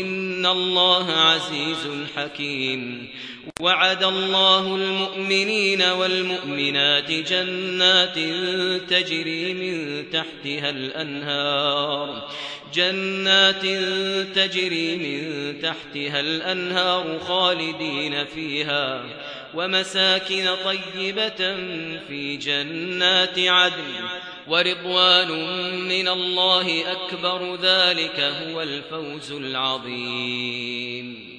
إن الله عزيز حكيم. وعد الله المؤمنين والمؤمنات جنات تجري من تحتها الأنهار. جنات تجري من تحتها الأنهار خالدين فيها. ومساكن طيبة في جنات عدن. ورضوان من الله أكبر ذلك هو الفوز العظيم.